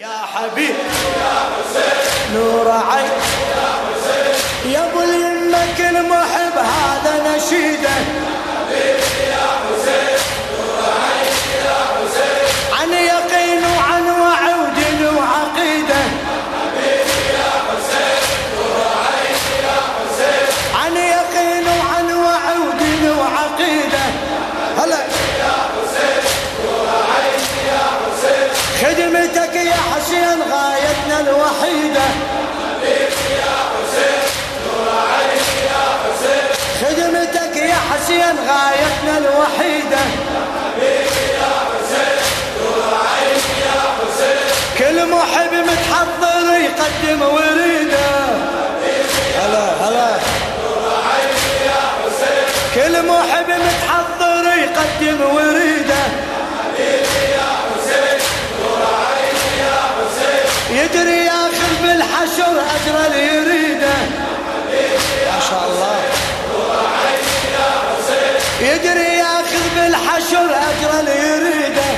يا حبيب يا حسين نور عين. يا حسين يا ابو اليمك المحب هذا نشيده يا حسين نور عين يا حسين عن يقين وعن وعود وعقيده يا حسين نور عين يا حسين عن يقين وعن وعود وعقيده هلا. حسين غايتنا حسين خدمتك يا حسين غايتنا الوحيدة. اجر اللي يريده ما شاء الله. يدري ياخذ بالحشر اجر اللي يريده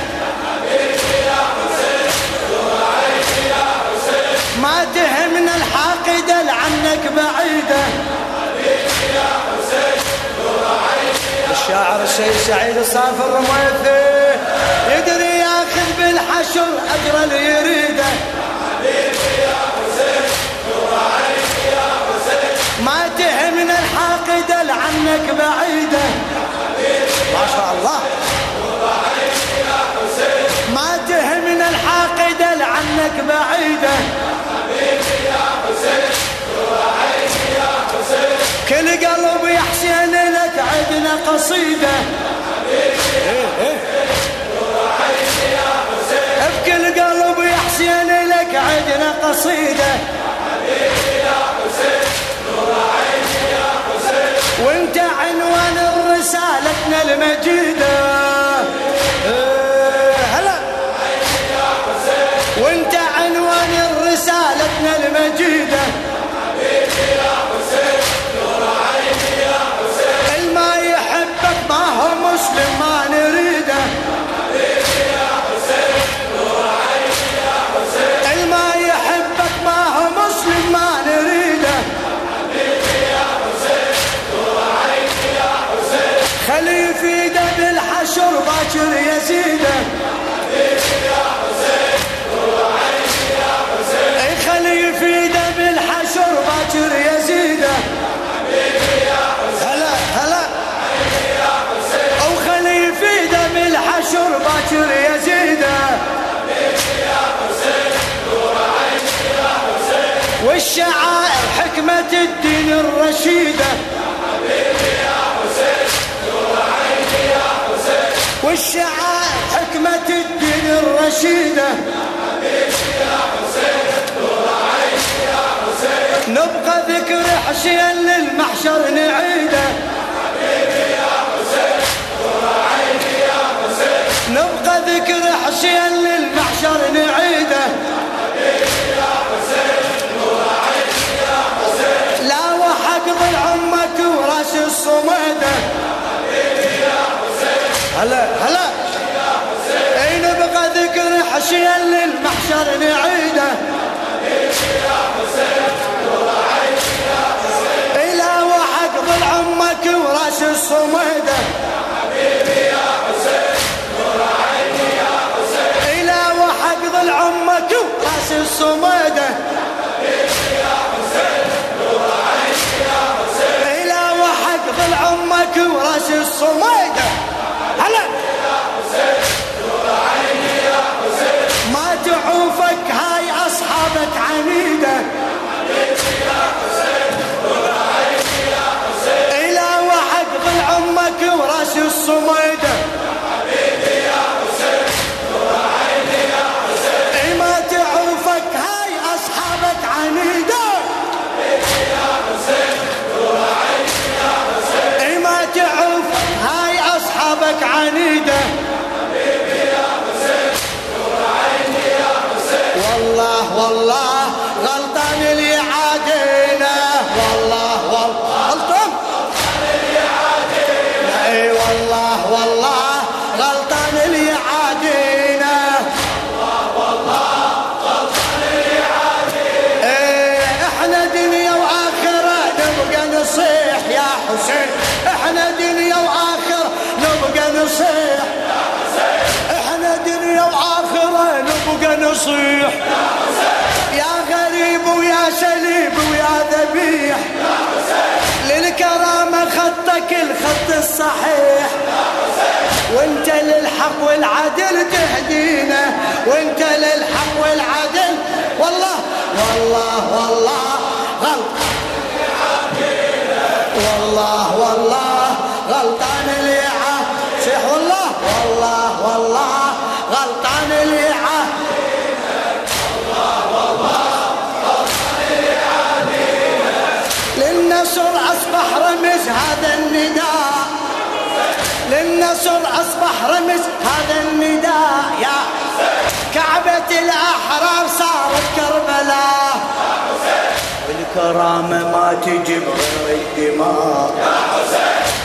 ما تهمنا الحاقده لعنك عين الشاعر السيد سعيد الصافر رميثي يدري ياخذ بالحشر اجر لعنك بعيدة. ما شاء الله. يا ما تهمنا الحاقده لعنك بعيدة. يا حسين نور عين يا حسين كل قلب يا حسين لك عدنا خلي يفيده بالحشر باكر يزيده يا حسين يا حسين يا حسين يا حسين يا حسين يا حسين والشعائر حكمة الدين الرشيدة. والشعائر حكمة الدين الرشيدة. يا حسين نور يا حسين نبقى ذكر حسين للمحشر نعيده. يا حسين نور عين يا حسين نبقى ذكر حسين للمحشر نعيده. يا حسين نور عين يا حسين لا وحق وراس الصميدة. يا حسين هلا يا حسين اي نبقى ذكر حسين للمحشر نعيده. يا حسين نور عين يا عمك وراس الصميده. يا حسين نور عين يا حسين عمك وراس الصميده. يا حسين نور عين يا حسين ضل عمك وراس الصميده. so much. الخط الصحيح. وانت للحق والعدل تهدينا. وانت للحق والعدل والله والله والله غلط. والله والله غلطان هذا النداء. للنصر أصبح رمز هذا النداء. يا كعبة الأحرار صارت كربلاء. والكرامة ما تجيب غير الدماء.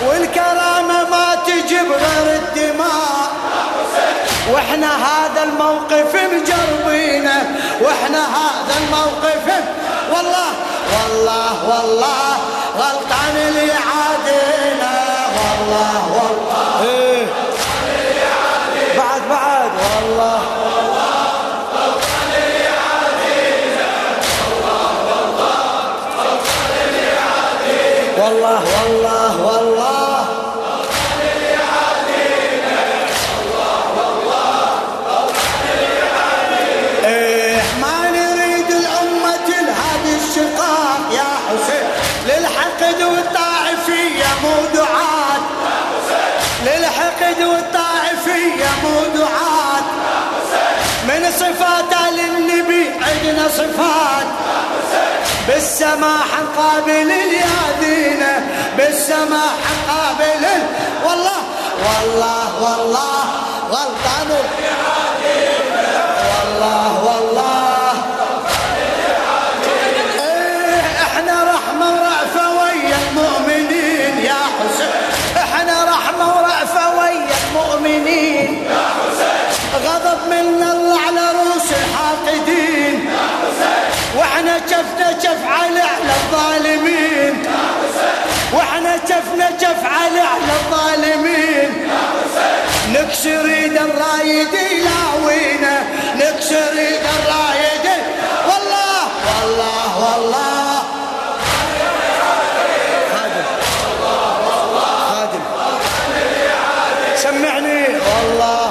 والكرامة ما تجيب غير الدماء. وإحنا هذا الموقف مجربينه وإحنا هذا الموقف والله والله والله. غلطان اللي عادينا. والله والله. إيه. بعد بعد. والله والله. والله والله. عندنا صفات. بالسماح قابل اليادينا بالسماح قابل شفنا شف على على الظالمين. وإحنا شفنا شف على على الظالمين. نكسر ايد الرايد يلاوينا نكسر ايد الرايد. والله والله والله. خادم. خادم. سمعني. والله والله.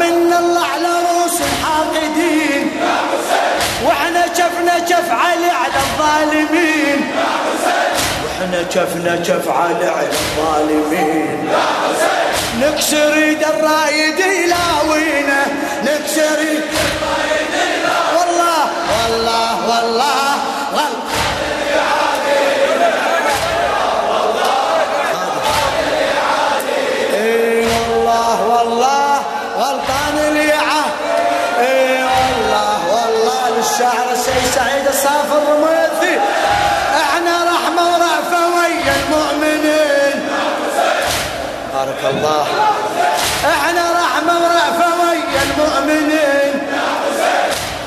من الله على رؤوس الحاقدين. وإحنا شفنا شف علي على الظالمين. وإحنا شفنا شف علي على الظالمين. نكسر ايد الرايد يلاوينا نكسر ايد والله والله والله. الله. إحنا رحمة ورأفة ويا المؤمنين.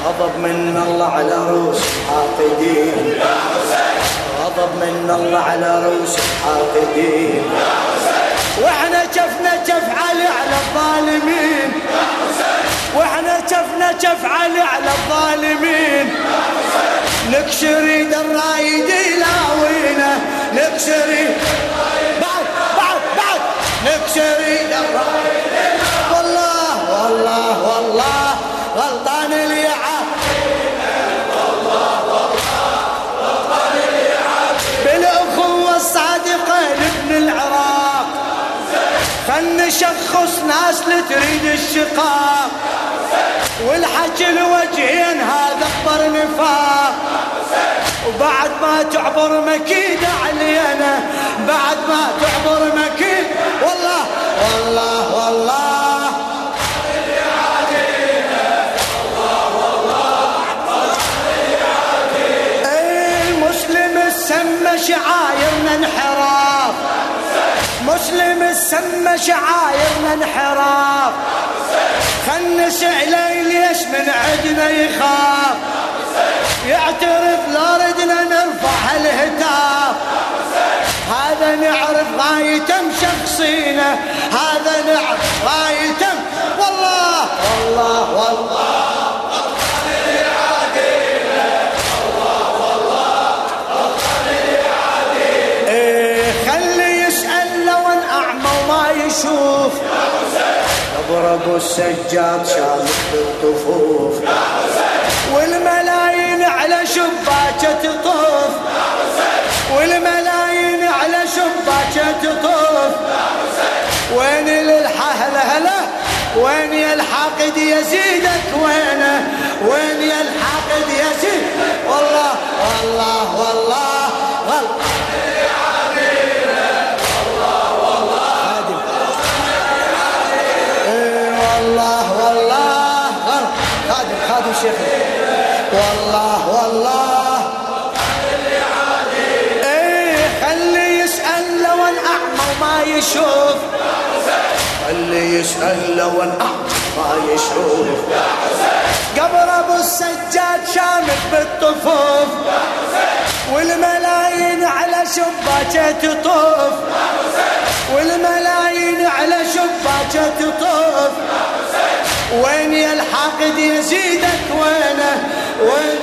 غضب من الله على رؤوس الحاقدين. غضب من الله على رؤوس الحاقدين. وإحنا شفنا شف علي على الظالمين. وإحنا شفنا شف علي على الظالمين. نكسر إيد الرايد يلاوينا نكسر إيد بعد بعد بعد والله والله والله غلطان اليعه بالأخوة الصادقة لابن العراق. نشخص ناس لتريد الشقاق. والحكي الوجهين هذا أكبر نفاق. وبعد ما تعبر مكيدة علينا بعد ما تعبر شعايرنا انحراف مسلم السمى شعايرنا انحراف خل نسأله ليش من عدنا يخاف؟ يعترف لا ردنا نرفع الهتاف. نعرف غايته شخصينا هذا نعرف غايته والله والله والله. إيه، يشوف. ضربوا السجاد شامخ بالطفوف. والملايين على شباكه تطوف. تطوف وين للحهله وين يا الحاقد يزيدك وينه وين يا الحاقد يزيد؟ والله والله والله والله. إيه والله والله غلط خادم خادم شيخ. والله والله. يشوف. خلي يسأل لو ما يشوف. قبر أبو السجاد شامت بالطفوف. والملايين على شباكه تطوف. والملايين على شباكه تطوف. وين يا الحاقد يزيدك وينه؟ وين